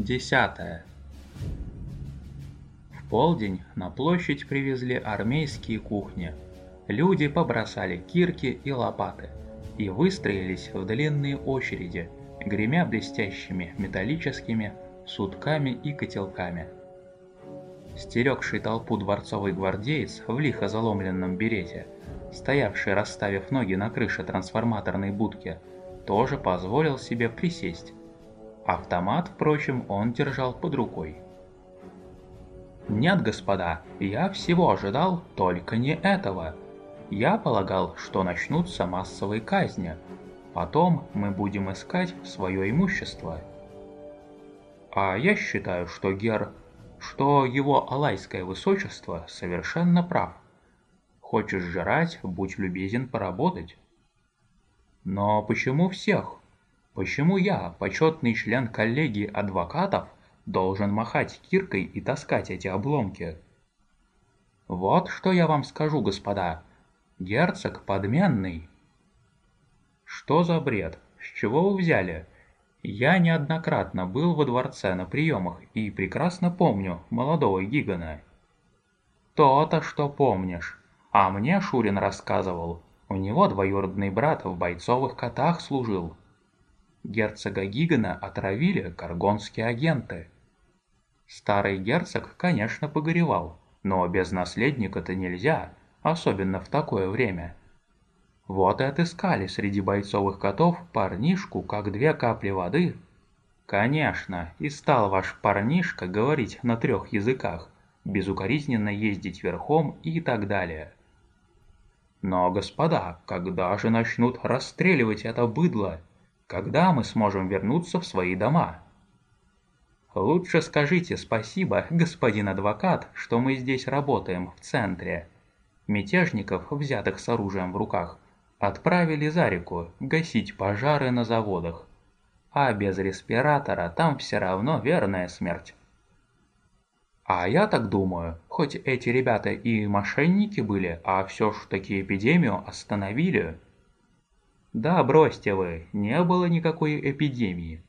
Десятое. В полдень на площадь привезли армейские кухни. Люди побросали кирки и лопаты и выстроились в длинные очереди, гремя блестящими металлическими сутками и котелками. Стерегший толпу дворцовый гвардеец в лихо заломленном берете, стоявший расставив ноги на крыше трансформаторной будки, тоже позволил себе присесть Автомат, впрочем, он держал под рукой. «Нет, господа, я всего ожидал, только не этого. Я полагал, что начнутся массовые казни. Потом мы будем искать свое имущество». «А я считаю, что Гер... что его алайское высочество совершенно прав. Хочешь жрать, будь любезен поработать». «Но почему всех?» Почему я, почетный член коллегии адвокатов, должен махать киркой и таскать эти обломки? Вот что я вам скажу, господа. Герцог подменный. Что за бред? С чего вы взяли? Я неоднократно был во дворце на приемах и прекрасно помню молодого Гигана. То-то, что помнишь. А мне Шурин рассказывал. У него двоюродный брат в бойцовых котах служил. Герцога Гигана отравили каргонские агенты. Старый герцог, конечно, погоревал, но без наследника-то нельзя, особенно в такое время. Вот и отыскали среди бойцовых котов парнишку, как две капли воды. Конечно, и стал ваш парнишка говорить на трех языках, безукоризненно ездить верхом и так далее. Но, господа, когда же начнут расстреливать это быдло? Когда мы сможем вернуться в свои дома? Лучше скажите спасибо, господин адвокат, что мы здесь работаем в центре. Мятежников, взятых с оружием в руках, отправили за реку гасить пожары на заводах. А без респиратора там все равно верная смерть. А я так думаю, хоть эти ребята и мошенники были, а все ж таки эпидемию остановили, да бросьте вы, не было никакой эпидемии.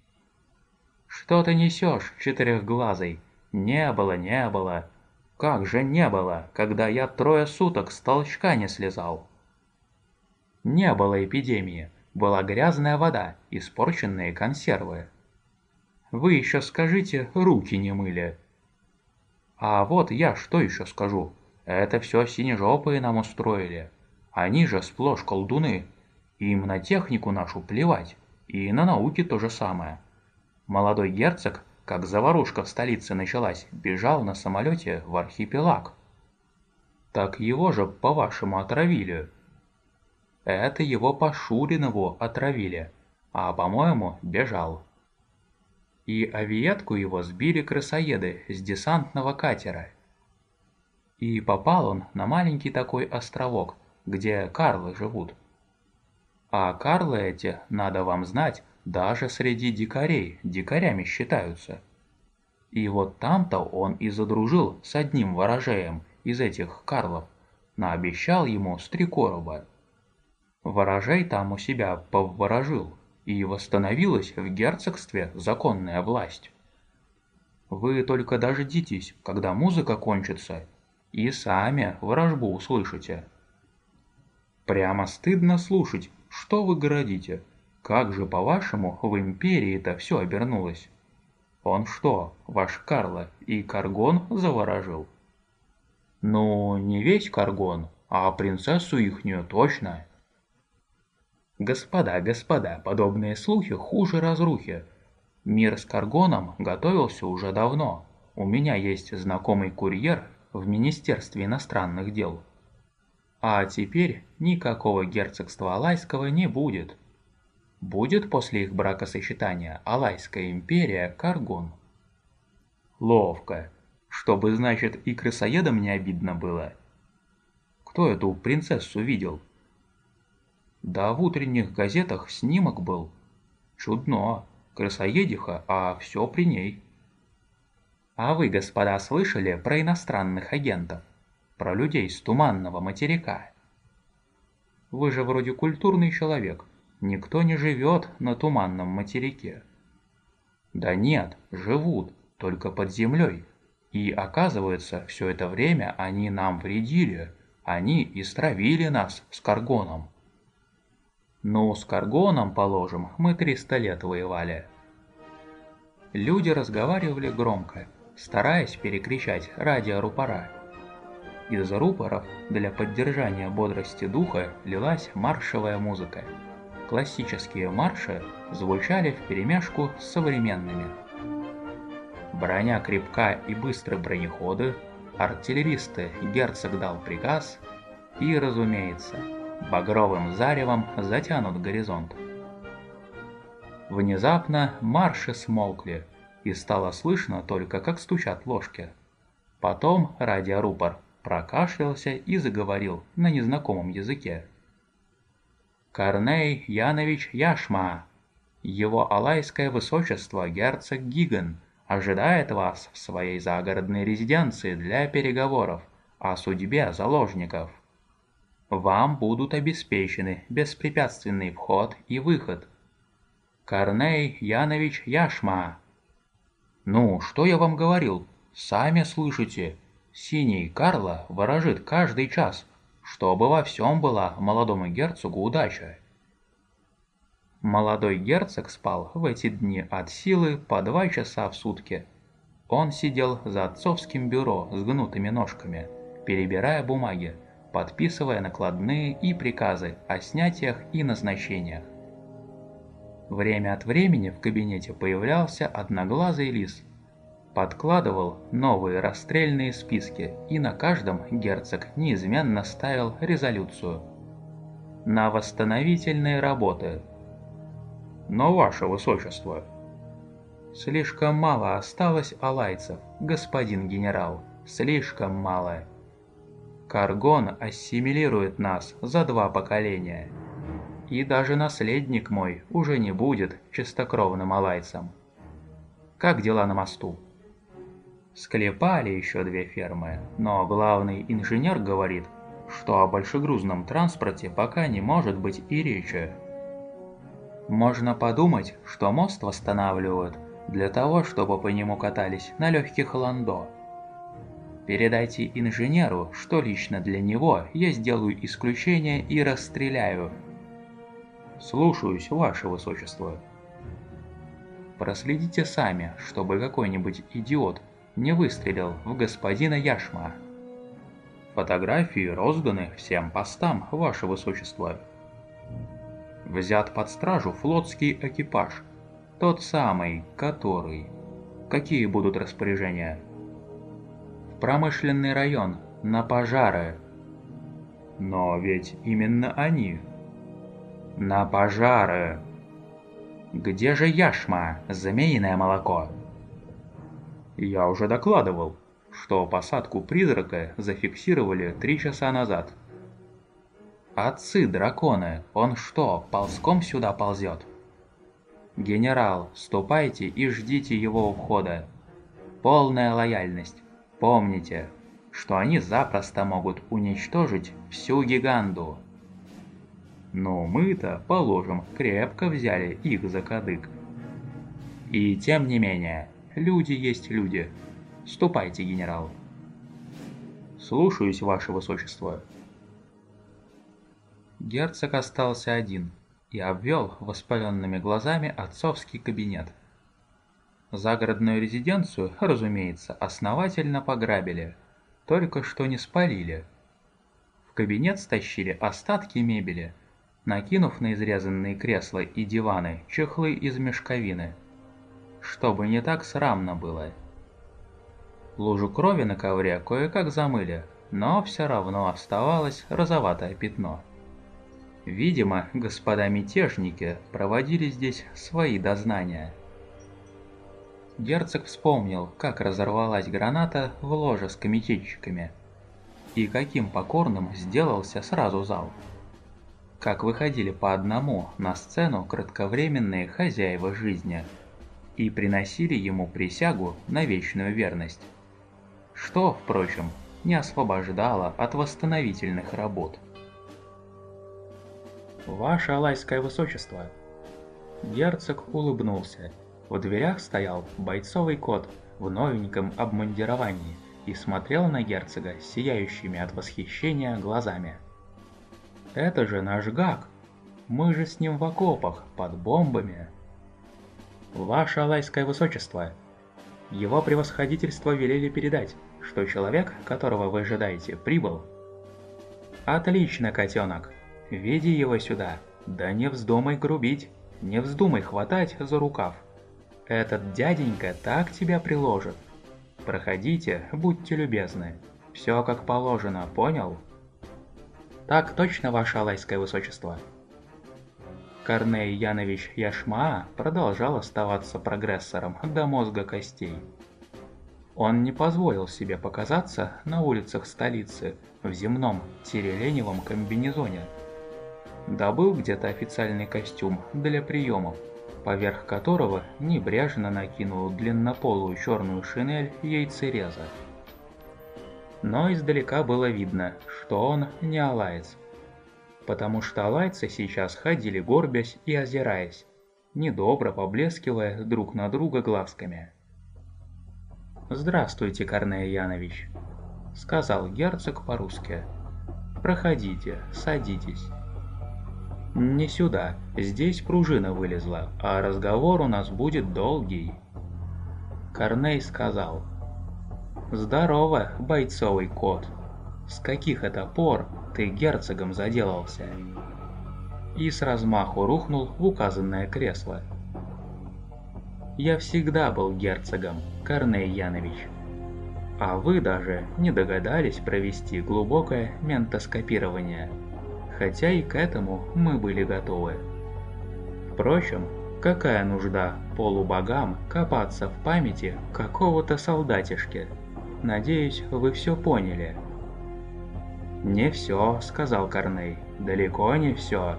Что ты несешь, четырехглазый? Не было, не было. Как же не было, когда я трое суток с толчка не слезал? Не было эпидемии, была грязная вода, испорченные консервы. Вы еще скажите, руки не мыли. А вот я что еще скажу. Это все синежопые нам устроили. Они же сплошь колдуны, им на технику нашу плевать, и на науки то же самое. Молодой герцог, как заварушка в столице началась, бежал на самолете в архипелаг. Так его же, по-вашему, отравили. Это его по Шуринову отравили, а, по-моему, бежал. И авиетку его сбили крысоеды с десантного катера. И попал он на маленький такой островок, где карлы живут. А Карлы эти, надо вам знать, даже среди дикарей дикарями считаются. И вот там-то он и задружил с одним ворожеем из этих Карлов, наобещал ему стрекороба. Ворожей там у себя повворожил, и восстановилась в герцогстве законная власть. Вы только дождитесь, когда музыка кончится, и сами ворожбу услышите. Прямо стыдно слушать, что вы городите? Как же, по-вашему, в империи-то все обернулось? Он что, ваш Карло и Каргон заворожил? Ну, не весь Каргон, а принцессу ихнюю точно. Господа, господа, подобные слухи хуже разрухи. Мир с Каргоном готовился уже давно. У меня есть знакомый курьер в Министерстве иностранных дел. А теперь никакого герцогства Алайского не будет. Будет после их бракосочетания Алайская империя Каргон. Ловко. Чтобы, значит, и крысоедам не обидно было. Кто эту принцессу видел? Да в утренних газетах снимок был. Чудно. Крысоедиха, а все при ней. А вы, господа, слышали про иностранных агентов? Про людей с туманного материка. Вы же вроде культурный человек, никто не живет на туманном материке. Да нет, живут, только под землей. И оказывается, все это время они нам вредили. Они истравили нас с Каргоном. Ну, с Каргоном, положим, мы 300 лет воевали. Люди разговаривали громко, стараясь перекричать радиорупора. Из рупоров для поддержания бодрости духа лилась маршевая музыка. Классические марши звучали вперемешку с современными. Броня крепка и быстры бронеходы, артиллеристы герцог дал приказ, и, разумеется, багровым заревом затянут горизонт. Внезапно марши смолкли, и стало слышно только, как стучат ложки. Потом радиорупор прокашлялся и заговорил на незнакомом языке. «Корней Янович Яшма, его алайское высочество герцог Гиган ожидает вас в своей загородной резиденции для переговоров о судьбе заложников. Вам будут обеспечены беспрепятственный вход и выход. Корней Янович Яшма. Ну, что я вам говорил? Сами слышите, Синий Карло ворожит каждый час, чтобы во всем была молодому герцогу удача. Молодой герцог спал в эти дни от силы по два часа в сутки. Он сидел за отцовским бюро с гнутыми ножками, перебирая бумаги, подписывая накладные и приказы о снятиях и назначениях. Время от времени в кабинете появлялся одноглазый лис – подкладывал новые расстрельные списки, и на каждом герцог неизменно ставил резолюцию. На восстановительные работы. Но, ваше высочество, слишком мало осталось алайцев, господин генерал, слишком мало. Каргон ассимилирует нас за два поколения. И даже наследник мой уже не будет чистокровным алайцем. Как дела на мосту? Склепали еще две фермы, но главный инженер говорит, что о большегрузном транспорте пока не может быть и речи. Можно подумать, что мост восстанавливают для того, чтобы по нему катались на легких ландо. Передайте инженеру, что лично для него я сделаю исключение и расстреляю. Слушаюсь, ваше высочество. Проследите сами, чтобы какой-нибудь идиот не выстрелил в господина Яшма. Фотографии розданы всем постам, ваше высочество. Взят под стражу флотский экипаж, тот самый, который... Какие будут распоряжения? В промышленный район, на пожары. Но ведь именно они. На пожары. Где же яшма, змеиное молоко? Я уже докладывал, что посадку призрака зафиксировали три часа назад. Отцы драконы, он что, ползком сюда ползет? Генерал, ступайте и ждите его ухода. Полная лояльность. Помните, что они запросто могут уничтожить всю гиганду. Но мы-то, положим, крепко взяли их за кадык. И тем не менее, Люди есть люди. Ступайте, генерал. Слушаюсь, ваше высочество. Герцог остался один и обвел воспаленными глазами отцовский кабинет. Загородную резиденцию, разумеется, основательно пограбили, только что не спалили. В кабинет стащили остатки мебели, накинув на изрезанные кресла и диваны чехлы из мешковины – чтобы не так срамно было. Лужу крови на ковре кое-как замыли, но все равно оставалось розоватое пятно. Видимо, господа мятежники проводили здесь свои дознания. Герцог вспомнил, как разорвалась граната в ложе с комитетчиками, и каким покорным сделался сразу зал. Как выходили по одному на сцену кратковременные хозяева жизни – и приносили ему присягу на вечную верность. Что, впрочем, не освобождало от восстановительных работ. «Ваше Алайское Высочество!» Герцог улыбнулся В дверях стоял бойцовый кот в новеньком обмундировании и смотрел на герцога сияющими от восхищения глазами. «Это же наш Гак! Мы же с ним в окопах, под бомбами!» «Ваше Алайское Высочество!» Его превосходительство велели передать, что человек, которого вы ожидаете, прибыл. Отлично, котенок. Веди его сюда. Да не вздумай грубить, не вздумай хватать за рукав. Этот дяденька так тебя приложит. Проходите, будьте любезны. Все как положено, понял? Так точно, ваше алайское высочество. Корней Янович Яшма продолжал оставаться прогрессором до мозга костей. Он не позволил себе показаться на улицах столицы в земном тиреленевом комбинезоне. Добыл где-то официальный костюм для приемов, поверх которого небрежно накинул длиннополую черную шинель яйцереза. Но издалека было видно, что он не алаец, потому что алайцы сейчас ходили горбясь и озираясь, недобро поблескивая друг на друга глазками. «Здравствуйте, Корней Янович», — сказал герцог по-русски. «Проходите, садитесь». «Не сюда, здесь пружина вылезла, а разговор у нас будет долгий». Корней сказал. «Здорово, бойцовый кот. С каких это пор ты герцогом заделался?» И с размаху рухнул в указанное кресло. «Я всегда был герцогом», Корней Янович. А вы даже не догадались провести глубокое ментоскопирование, хотя и к этому мы были готовы. Впрочем, какая нужда полубогам копаться в памяти какого-то солдатишки? Надеюсь, вы все поняли. «Не все», — сказал Корней, — «далеко не все».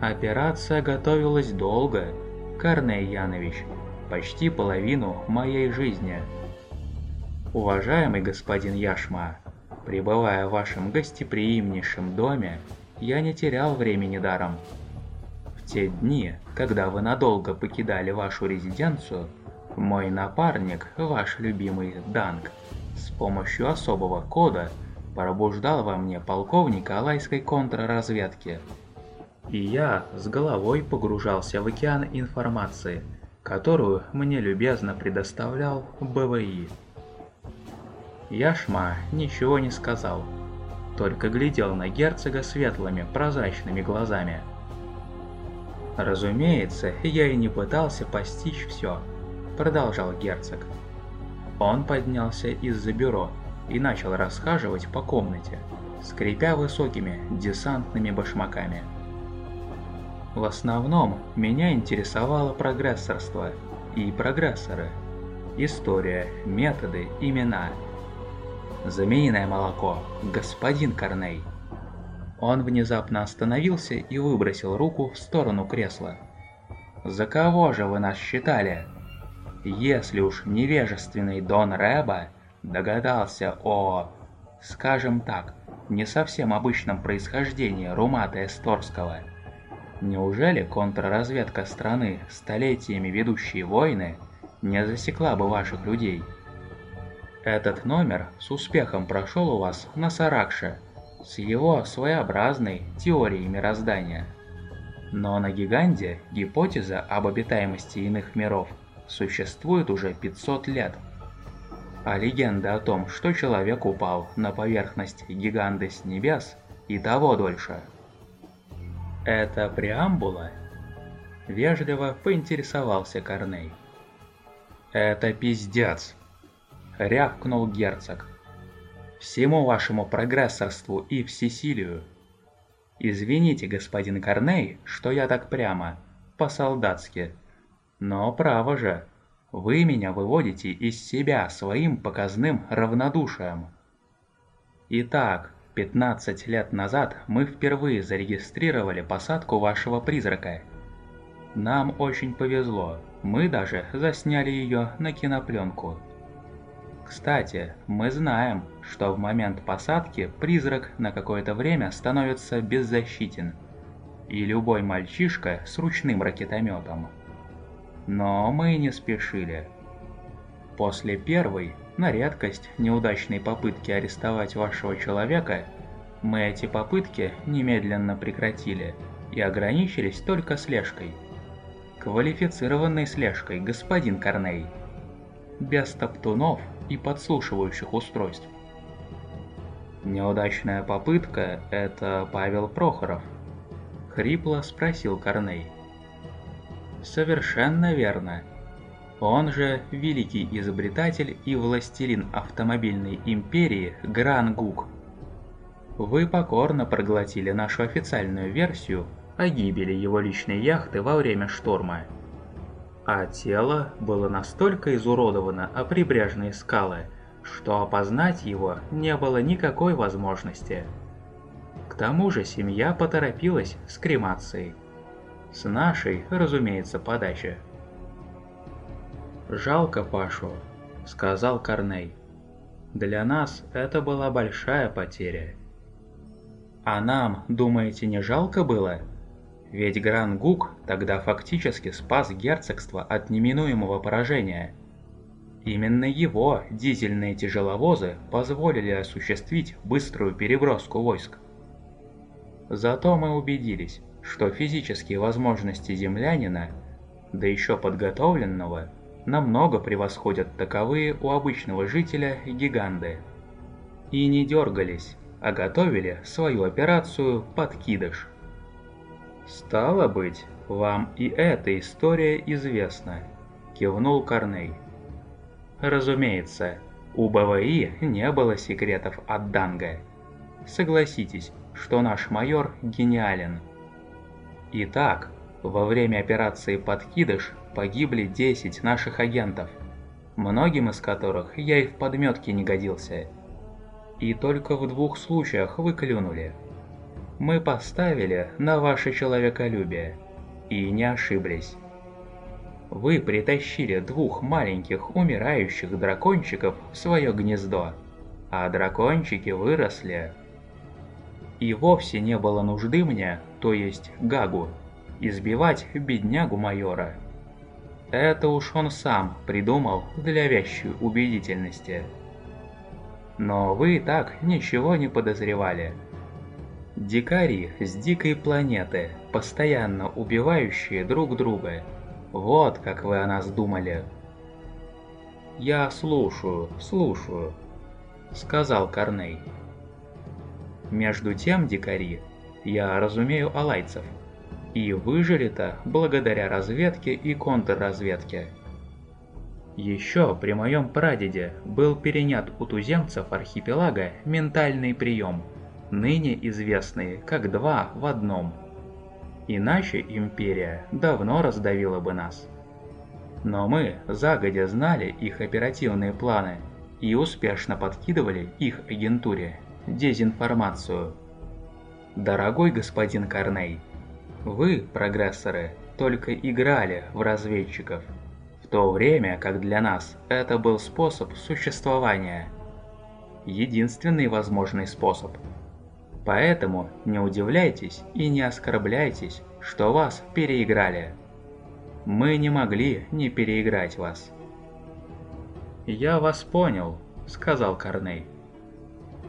Операция готовилась долго, Корней Янович, почти половину моей жизни. Уважаемый господин Яшма, пребывая в вашем гостеприимнейшем доме, я не терял времени даром. В те дни, когда вы надолго покидали вашу резиденцию, мой напарник, ваш любимый Данг, с помощью особого кода пробуждал во мне полковника Алайской контрразведки. И я с головой погружался в океан информации – которую мне любезно предоставлял БВИ. Яшма ничего не сказал, только глядел на герцога светлыми прозрачными глазами. «Разумеется, я и не пытался постичь все», — продолжал герцог. Он поднялся из-за бюро и начал расхаживать по комнате, скрипя высокими десантными башмаками. В основном меня интересовало прогрессорство и прогрессоры. История, методы, имена. Змеиное молоко, господин Корней. Он внезапно остановился и выбросил руку в сторону кресла. «За кого же вы нас считали? Если уж невежественный Дон Рэба догадался о, скажем так, не совсем обычном происхождении Румата Эсторского – Неужели контрразведка страны, столетиями ведущие войны, не засекла бы ваших людей? Этот номер с успехом прошел у вас на Саракше, с его своеобразной теорией мироздания. Но на Гиганде гипотеза об обитаемости иных миров существует уже 500 лет. А легенда о том, что человек упал на поверхность Гиганды с небес, и того дольше – «Это преамбула?» Вежливо поинтересовался Корней. «Это пиздец!» — рявкнул герцог. «Всему вашему прогрессорству и всесилию. Извините, господин Корней, что я так прямо, по-солдатски. Но право же, вы меня выводите из себя своим показным равнодушием. Итак, 15 лет назад мы впервые зарегистрировали посадку вашего призрака. Нам очень повезло, мы даже засняли ее на кинопленку. Кстати, мы знаем, что в момент посадки призрак на какое-то время становится беззащитен, и любой мальчишка с ручным ракетометом Но мы не спешили. После первой, на редкость, неудачной попытки арестовать вашего человека, мы эти попытки немедленно прекратили и ограничились только слежкой. Квалифицированной слежкой, господин Корней. Без топтунов и подслушивающих устройств. Неудачная попытка – это Павел Прохоров. Хрипло спросил Корней. Совершенно верно. Он же великий изобретатель и властелин автомобильной империи Гран Гук. Вы покорно проглотили нашу официальную версию о гибели его личной яхты во время шторма. А тело было настолько изуродовано о прибрежные скалы, что опознать его не было никакой возможности. К тому же семья поторопилась с кремацией. С нашей, разумеется, подачи. «Жалко Пашу», — сказал Корней. «Для нас это была большая потеря». «А нам, думаете, не жалко было?» Ведь Гран Гук тогда фактически спас герцогство от неминуемого поражения. Именно его дизельные тяжеловозы позволили осуществить быструю переброску войск. Зато мы убедились, что физические возможности землянина, да еще подготовленного, намного превосходят таковые у обычного жителя гиганды. И не дергались, а готовили свою операцию «Подкидыш». «Стало быть, вам и эта история известна», – кивнул Корней. Разумеется, у БВИ не было секретов от Данга. Согласитесь, что наш майор гениален. Итак, во время операции «Подкидыш» погибли 10 наших агентов, многим из которых я и в подметке не годился. И только в двух случаях вы клюнули – мы поставили на ваше человеколюбие и не ошиблись. Вы притащили двух маленьких умирающих дракончиков в свое гнездо, а дракончики выросли. И вовсе не было нужды мне, то есть Гагу, избивать беднягу майора. Это уж он сам придумал для вящей убедительности. Но вы так ничего не подозревали. Дикари с дикой планеты, постоянно убивающие друг друга. Вот как вы о нас думали. «Я слушаю, слушаю», — сказал Корней. Между тем, дикари, я разумею алайцев, и выжили-то благодаря разведке и контрразведке. Еще при моем прадеде был перенят у туземцев архипелага ментальный прием — ныне известные как два в одном. Иначе империя давно раздавила бы нас. Но мы загодя знали их оперативные планы и успешно подкидывали их агентуре дезинформацию. Дорогой господин Корней, вы, прогрессоры, только играли в разведчиков, в то время как для нас это был способ существования. Единственный возможный способ – Поэтому не удивляйтесь и не оскорбляйтесь, что вас переиграли. Мы не могли не переиграть вас. «Я вас понял», — сказал Корней.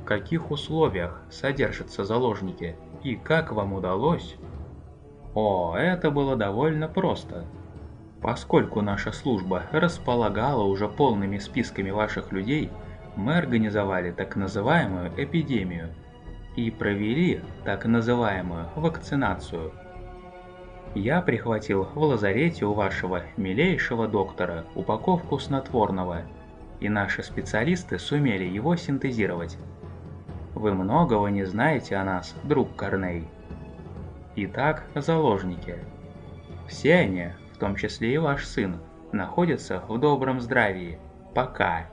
«В каких условиях содержатся заложники и как вам удалось?» О, это было довольно просто. Поскольку наша служба располагала уже полными списками ваших людей, мы организовали так называемую эпидемию — и провели так называемую вакцинацию. Я прихватил в лазарете у вашего милейшего доктора упаковку снотворного, и наши специалисты сумели его синтезировать. Вы многого не знаете о нас, друг Корней. Итак, заложники. Все они, в том числе и ваш сын, находятся в добром здравии. Пока.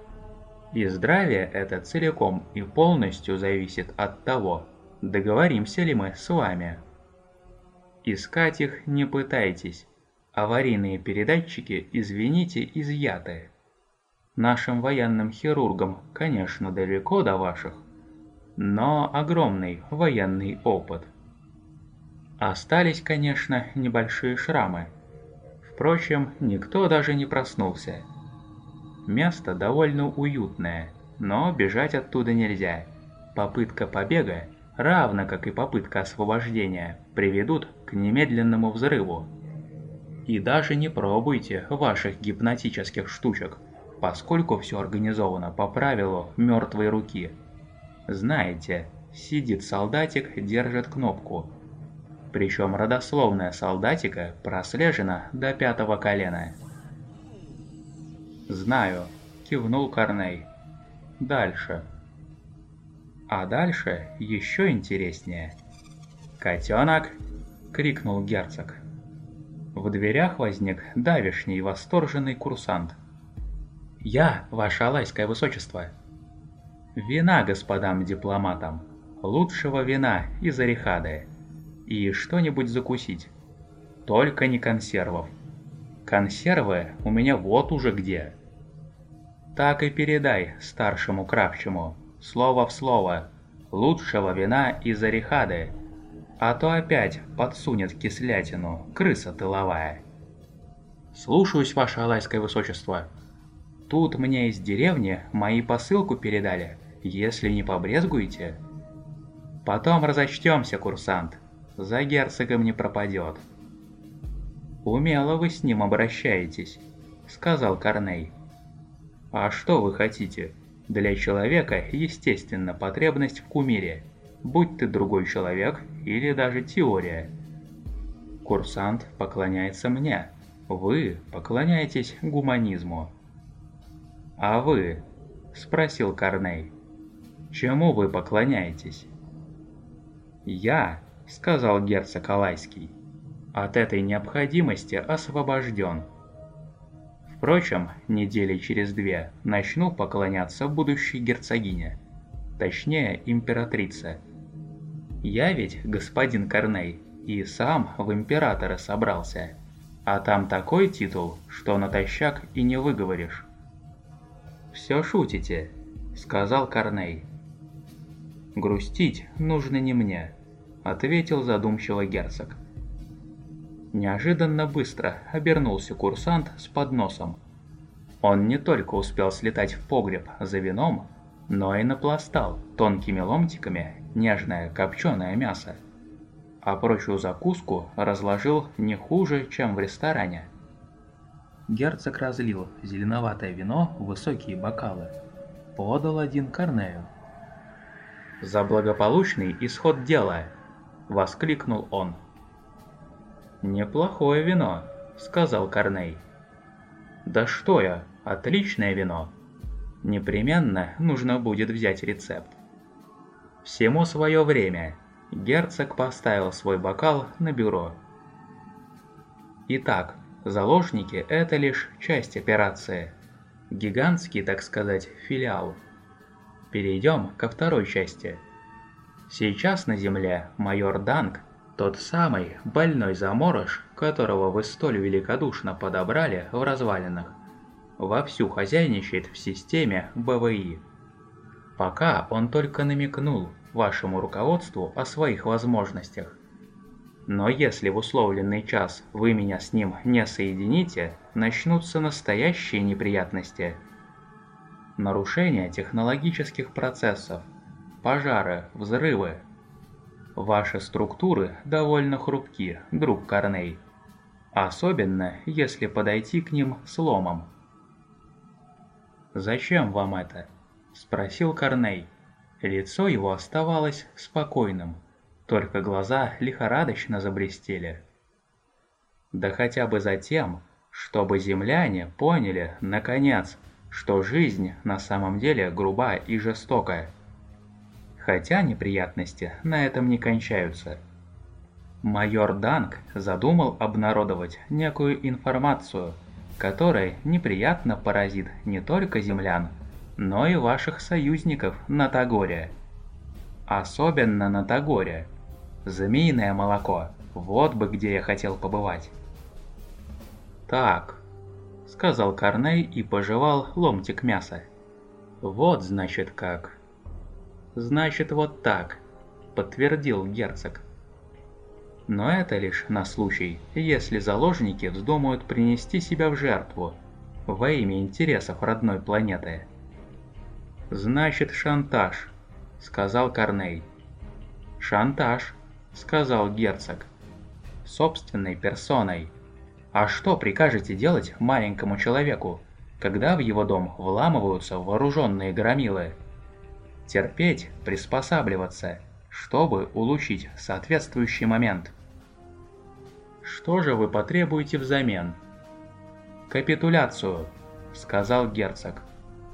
И здравие это целиком и полностью зависит от того, договоримся ли мы с вами. Искать их не пытайтесь. Аварийные передатчики, извините, изъяты. Нашим военным хирургам, конечно, далеко до ваших, но огромный военный опыт. Остались, конечно, небольшие шрамы. Впрочем, никто даже не проснулся. Место довольно уютное, но бежать оттуда нельзя. Попытка побега, равно как и попытка освобождения, приведут к немедленному взрыву. И даже не пробуйте ваших гипнотических штучек, поскольку все организовано по правилу мертвой руки. Знаете, сидит солдатик, держит кнопку. Причем родословная солдатика прослежена до пятого колена. «Знаю», — кивнул Корней. «Дальше». А дальше еще интереснее. «Котенок!» — крикнул герцог. В дверях возник давишний восторженный курсант. «Я, ваше алайское высочество!» «Вина господам дипломатам! Лучшего вина из Орехады! И что-нибудь закусить! Только не консервов! Консервы у меня вот уже где!» «Так и передай старшему кравчему, слово в слово, лучшего вина из Орехады!» а то опять подсунет кислятину, крыса тыловая. Слушаюсь, ваше алайское высочество. Тут мне из деревни мои посылку передали, если не побрезгуете. Потом разочтемся, курсант, за герцогом не пропадет. Умело вы с ним обращаетесь, сказал Корней. А что вы хотите? Для человека, естественно, потребность в кумире – будь ты другой человек или даже теория. Курсант поклоняется мне, вы поклоняетесь гуманизму. «А вы?» – спросил Корней. «Чему вы поклоняетесь?» «Я», – сказал герцог Алайский, – «от этой необходимости освобожден. Впрочем, недели через две начну поклоняться будущей герцогине, точнее императрице». Я ведь, господин Корней, и сам в императоры собрался. А там такой титул, что натощак и не выговоришь. «Все шутите», — сказал Корней. «Грустить нужно не мне», — ответил задумчиво герцог. Неожиданно быстро обернулся курсант с подносом. Он не только успел слетать в погреб за вином, но и напластал тонкими ломтиками нежное копченое мясо, а прочую закуску разложил не хуже, чем в ресторане. Герцог разлил зеленоватое вино в высокие бокалы, подал один Корнею. «За благополучный исход дела!» — воскликнул он. «Неплохое вино», — сказал Корней. «Да что я, отличное вино!» Непременно нужно будет взять рецепт. Всему свое время. Герцог поставил свой бокал на бюро. Итак, заложники – это лишь часть операции. Гигантский, так сказать, филиал. Перейдем ко второй части. Сейчас на Земле майор Данг, тот самый больной заморож, которого вы столь великодушно подобрали в развалинах, вовсю хозяйничает в системе БВИ. Пока он только намекнул вашему руководству о своих возможностях. Но если в условленный час вы меня с ним не соедините, начнутся настоящие неприятности. Нарушение технологических процессов, пожары, взрывы. Ваши структуры довольно хрупки, друг Корней. Особенно, если подойти к ним с ломом. «Зачем вам это?» – спросил Корней. Лицо его оставалось спокойным, только глаза лихорадочно заблестели. Да хотя бы за тем, чтобы земляне поняли, наконец, что жизнь на самом деле груба и жестокая. Хотя неприятности на этом не кончаются. Майор Данг задумал обнародовать некую информацию – который неприятно поразит не только землян, но и ваших союзников на Тагоре. Особенно на Тагоре. Змеиное молоко, вот бы где я хотел побывать. «Так», — сказал Корней и пожевал ломтик мяса. «Вот, значит, как». «Значит, вот так», — подтвердил герцог. Но это лишь на случай, если заложники вздумают принести себя в жертву во имя интересов родной планеты. «Значит, шантаж», — сказал Корней. «Шантаж», — сказал герцог. «Собственной персоной. А что прикажете делать маленькому человеку, когда в его дом вламываются вооруженные громилы?» терпеть, приспосабливаться, чтобы улучшить соответствующий момент. Что же вы потребуете взамен? Капитуляцию, сказал герцог.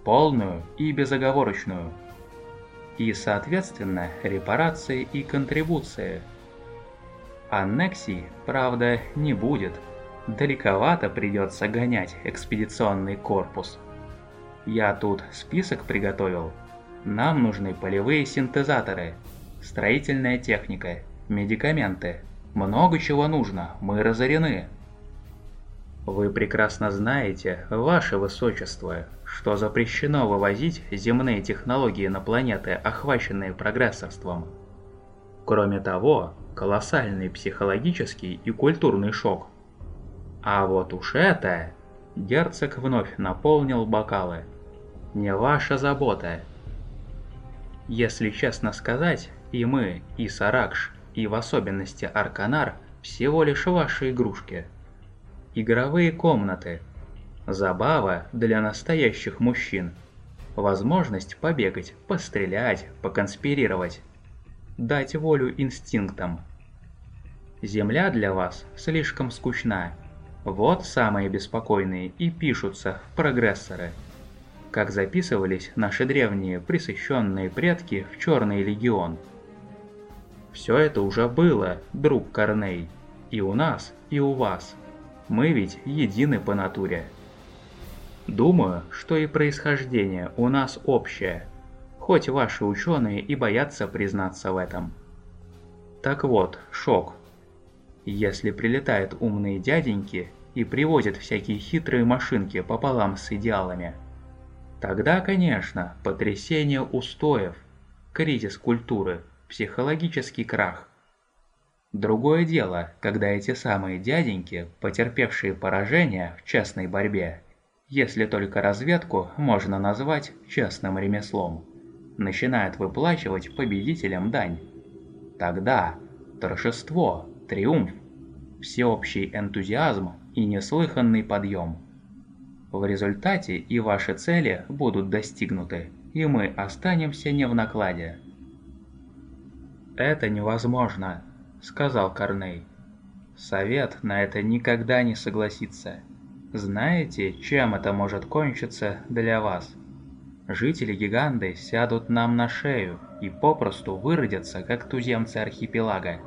Полную и безоговорочную. И, соответственно, репарации и контрибуции. Аннексий, правда, не будет. Далековато придется гонять экспедиционный корпус. Я тут список приготовил, нам нужны полевые синтезаторы, строительная техника, медикаменты. Много чего нужно, мы разорены. Вы прекрасно знаете, ваше высочество, что запрещено вывозить земные технологии на планеты, охваченные прогрессорством. Кроме того, колоссальный психологический и культурный шок. А вот уж это... Герцог вновь наполнил бокалы. Не ваша забота, если честно сказать, и мы, и Саракш, и в особенности Арканар всего лишь ваши игрушки. Игровые комнаты. Забава для настоящих мужчин. Возможность побегать, пострелять, поконспирировать. Дать волю инстинктам. Земля для вас слишком скучна. Вот самые беспокойные и пишутся в прогрессоры как записывались наши древние присыщенные предки в Черный Легион. Все это уже было, друг Корней, и у нас, и у вас. Мы ведь едины по натуре. Думаю, что и происхождение у нас общее, хоть ваши ученые и боятся признаться в этом. Так вот, шок. Если прилетают умные дяденьки и привозят всякие хитрые машинки пополам с идеалами – Тогда, конечно, потрясение устоев, кризис культуры, психологический крах. Другое дело, когда эти самые дяденьки, потерпевшие поражение в честной борьбе, если только разведку можно назвать честным ремеслом, начинают выплачивать победителям дань. Тогда торжество, триумф, всеобщий энтузиазм и неслыханный подъем – в результате и ваши цели будут достигнуты, и мы останемся не в накладе. «Это невозможно», — сказал Корней. «Совет на это никогда не согласится. Знаете, чем это может кончиться для вас? Жители Гиганды сядут нам на шею и попросту выродятся, как туземцы архипелага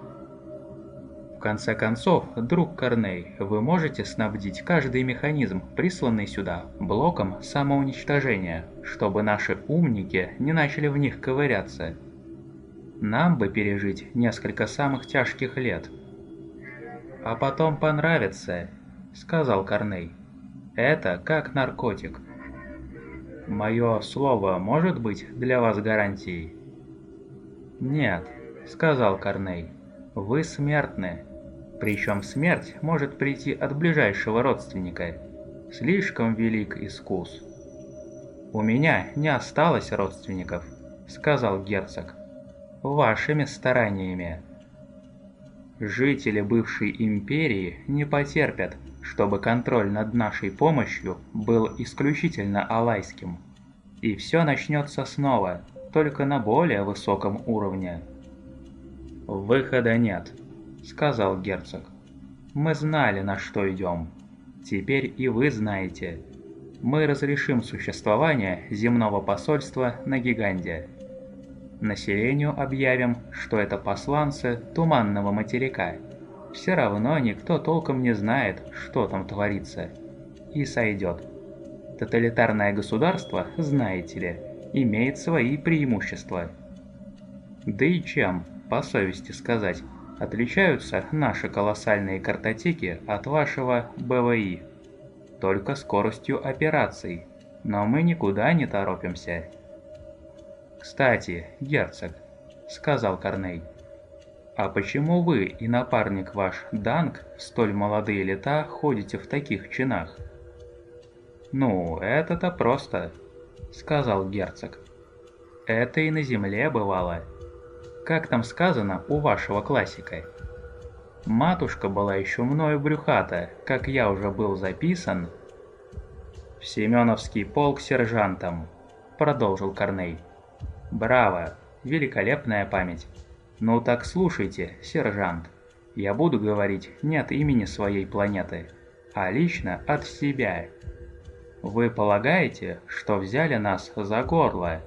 конце концов, друг Корней, вы можете снабдить каждый механизм, присланный сюда, блоком самоуничтожения, чтобы наши умники не начали в них ковыряться. Нам бы пережить несколько самых тяжких лет. А потом понравится, сказал Корней. Это как наркотик. Мое слово может быть для вас гарантией? Нет, сказал Корней. Вы смертны. Причем смерть может прийти от ближайшего родственника. Слишком велик искус. «У меня не осталось родственников», — сказал герцог. «Вашими стараниями». Жители бывшей империи не потерпят, чтобы контроль над нашей помощью был исключительно алайским. И все начнется снова, только на более высоком уровне. Выхода нет. — сказал герцог. «Мы знали, на что идем. Теперь и вы знаете. Мы разрешим существование земного посольства на Гиганде. Населению объявим, что это посланцы Туманного материка. Все равно никто толком не знает, что там творится. И сойдет. Тоталитарное государство, знаете ли, имеет свои преимущества. Да и чем, по совести сказать, Отличаются наши колоссальные картотеки от вашего БВИ. Только скоростью операций, но мы никуда не торопимся. «Кстати, герцог», — сказал Корней, — «А почему вы и напарник ваш Данг в столь молодые лета ходите в таких чинах?» «Ну, это-то просто», — сказал герцог. «Это и на земле бывало. Как там сказано у вашего классика?» Матушка была еще мною брюхата, как я уже был записан. В Семеновский полк сержантом, продолжил Корней. Браво, великолепная память. Ну так слушайте, сержант. Я буду говорить не от имени своей планеты, а лично от себя. Вы полагаете, что взяли нас за горло?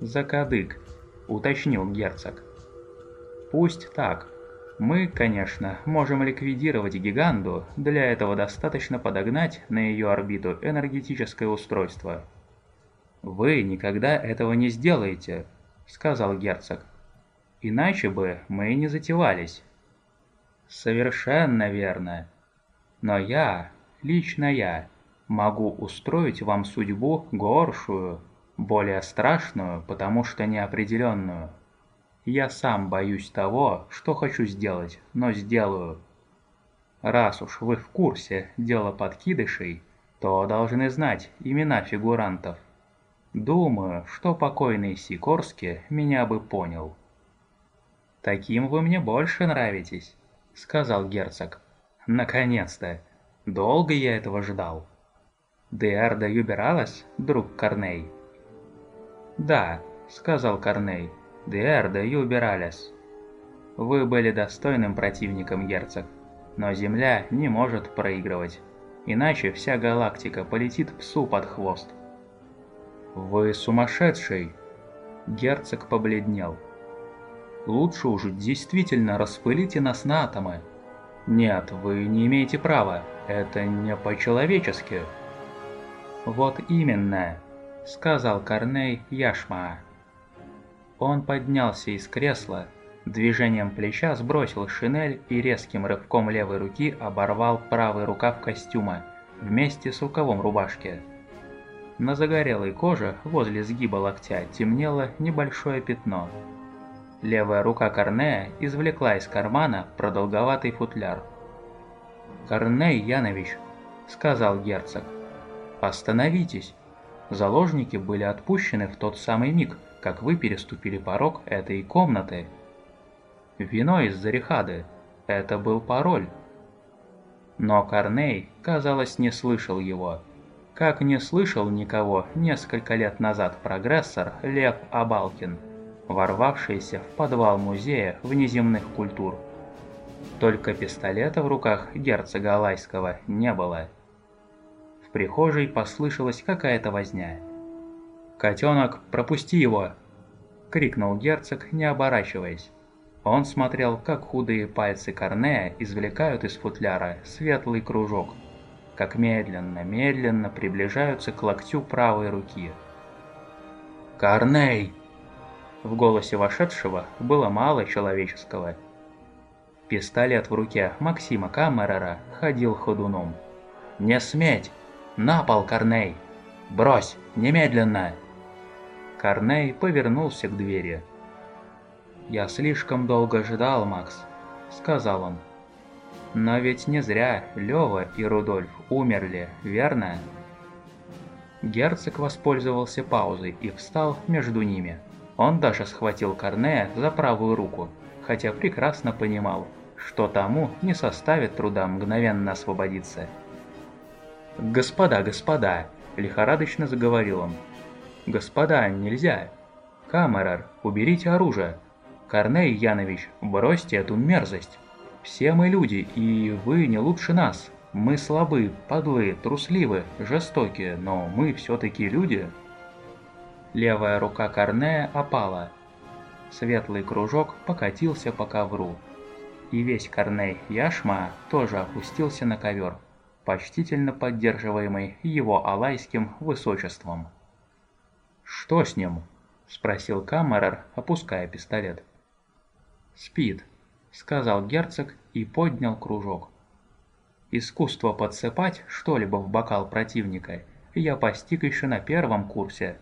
За кадык, уточнил герцог. Пусть так, мы, конечно, можем ликвидировать гиганду, для этого достаточно подогнать на ее орбиту энергетическое устройство. «Вы никогда этого не сделаете», — сказал герцог. «Иначе бы мы не затевались». «Совершенно верно. Но я, лично я, могу устроить вам судьбу горшую, более страшную, потому что неопределенную». Я сам боюсь того, что хочу сделать, но сделаю. Раз уж вы в курсе дела подкидышей, то должны знать имена фигурантов. Думаю, что покойный Сикорский меня бы понял. «Таким вы мне больше нравитесь», — сказал герцог. «Наконец-то! Долго я этого ждал». «Деарда Юбералас, друг Корней?» «Да», — сказал Корней, — Диэрда и убирались. Вы были достойным противником, герцог, но Земля не может проигрывать, иначе вся галактика полетит псу под хвост. Вы сумасшедший! Герцог побледнел. Лучше уже действительно распылите нас на атомы. Нет, вы не имеете права, это не по-человечески. Вот именно, сказал Корней Яшма. Он поднялся из кресла, движением плеча сбросил шинель и резким рывком левой руки оборвал правый рукав костюма вместе с рукавом рубашки. На загорелой коже возле сгиба локтя темнело небольшое пятно. Левая рука Корнея извлекла из кармана продолговатый футляр. «Корней Янович», — сказал герцог, — «остановитесь. Заложники были отпущены в тот самый миг, как вы переступили порог этой комнаты. Вино из Зарихады – это был пароль. Но Корней, казалось, не слышал его. Как не слышал никого несколько лет назад прогрессор Лев Абалкин, ворвавшийся в подвал музея внеземных культур. Только пистолета в руках герцога Алайского не было. Прихожей послышалась какая-то возня – «Котенок, пропусти его!» — крикнул герцог, не оборачиваясь. Он смотрел, как худые пальцы Корнея извлекают из футляра светлый кружок, как медленно-медленно приближаются к локтю правой руки. «Корней!» В голосе вошедшего было мало человеческого. Пистолет в руке Максима Камерера ходил ходуном. «Не сметь! На пол, Корней! Брось! Немедленно!» Корней повернулся к двери. «Я слишком долго ждал, Макс», — сказал он. «Но ведь не зря Лёва и Рудольф умерли, верно?» Герцог воспользовался паузой и встал между ними. Он даже схватил Корнея за правую руку, хотя прекрасно понимал, что тому не составит труда мгновенно освободиться. «Господа, господа!» – лихорадочно заговорил он. «Господа, нельзя! Камерер, уберите оружие! Корней Янович, бросьте эту мерзость! Все мы люди, и вы не лучше нас! Мы слабы, подлые, трусливы, жестокие, но мы все-таки люди!» Левая рука Корнея опала. Светлый кружок покатился по ковру. И весь Корней Яшма тоже опустился на ковер, почтительно поддерживаемый его алайским высочеством. «Что с ним?» – спросил Камерер, опуская пистолет. «Спит», – сказал герцог и поднял кружок. Искусство подсыпать что-либо в бокал противника я постиг еще на первом курсе.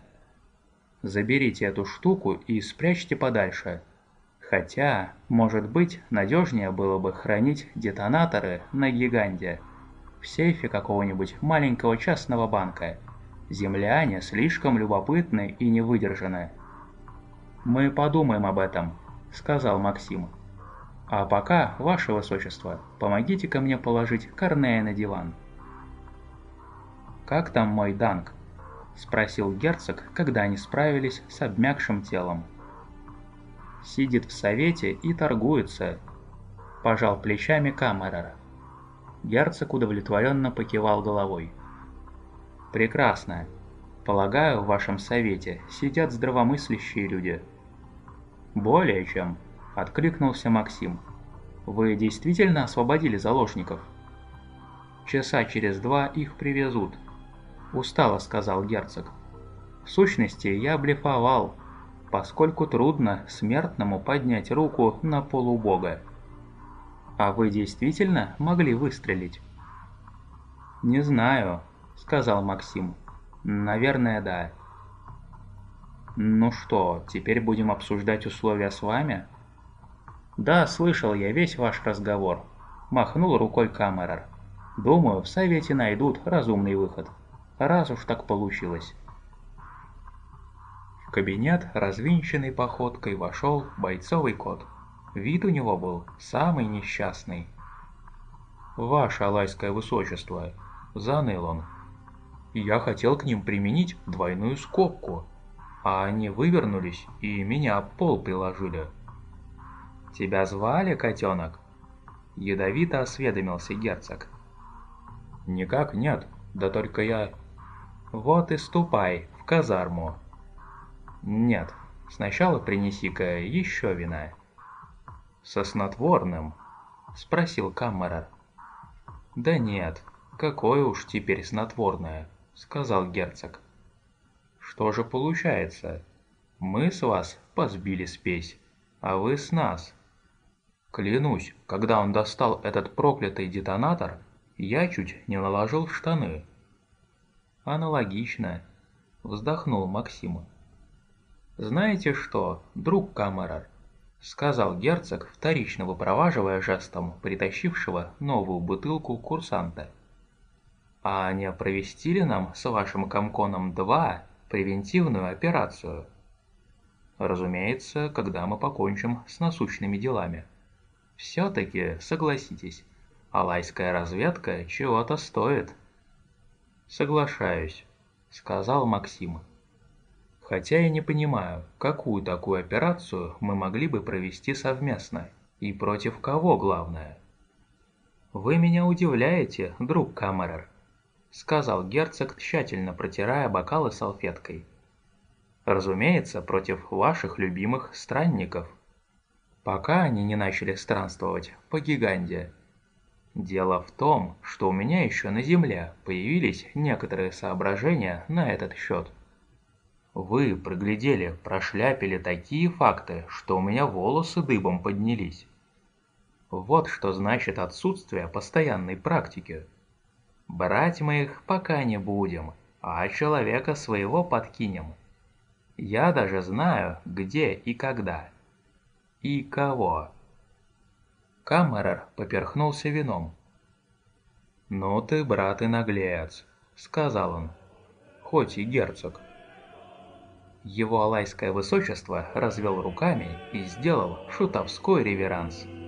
Заберите эту штуку и спрячьте подальше. Хотя, может быть, надежнее было бы хранить детонаторы на гиганте в сейфе какого-нибудь маленького частного банка. Земляне слишком любопытны и невыдержаны. «Мы подумаем об этом», — сказал Максим. «А пока, ваше высочество, помогите-ка мне положить Корнея на диван». «Как там мой Данг?» — спросил герцог, когда они справились с обмякшим телом сидит в совете и торгуется», – пожал плечами Камерера. Герцог удовлетворенно покивал головой. «Прекрасно. Полагаю, в вашем совете сидят здравомыслящие люди». «Более чем», – откликнулся Максим. «Вы действительно освободили заложников?» «Часа через два их привезут», – устало сказал герцог. «В сущности, я блефовал, поскольку трудно смертному поднять руку на полубога. А вы действительно могли выстрелить? Не знаю, сказал Максим. Наверное, да. Ну что, теперь будем обсуждать условия с вами? Да, слышал я весь ваш разговор. Махнул рукой Камерер. Думаю, в совете найдут разумный выход. Раз уж так получилось кабинет развинченной походкой вошел бойцовый кот. Вид у него был самый несчастный. «Ваше алайское высочество», — заныл он. «Я хотел к ним применить двойную скобку, а они вывернулись и меня пол приложили». «Тебя звали, котенок?» Ядовито осведомился герцог. «Никак нет, да только я...» «Вот и ступай в казарму», «Нет, сначала принеси-ка еще вина». «Со снотворным?» — спросил Каммерер. «Да нет, какое уж теперь снотворное», — сказал герцог. «Что же получается? Мы с вас позбили спесь, а вы с нас». Клянусь, когда он достал этот проклятый детонатор, я чуть не наложил штаны. «Аналогично», — вздохнул Максим. «Знаете что, друг Камерер?» — сказал герцог, вторично выпроваживая жестом притащившего новую бутылку курсанта. «А не провести ли нам с вашим Комконом-2 превентивную операцию?» «Разумеется, когда мы покончим с насущными делами. Все-таки, согласитесь, алайская разведка чего-то стоит». «Соглашаюсь», — сказал Максим. Хотя я не понимаю, какую такую операцию мы могли бы провести совместно, и против кого главное. «Вы меня удивляете, друг Камерер», — сказал герцог, тщательно протирая бокалы салфеткой. «Разумеется, против ваших любимых странников. Пока они не начали странствовать по Гиганде. Дело в том, что у меня еще на Земле появились некоторые соображения на этот счет». Вы проглядели, прошляпили такие факты, что у меня волосы дыбом поднялись. Вот что значит отсутствие постоянной практики. Брать мы их пока не будем, а человека своего подкинем. Я даже знаю, где и когда. И кого. Камерер поперхнулся вином. «Ну ты, брат и наглец», — сказал он, — «хоть и герцог». Его алайское высочество развел руками и сделал шутовской реверанс –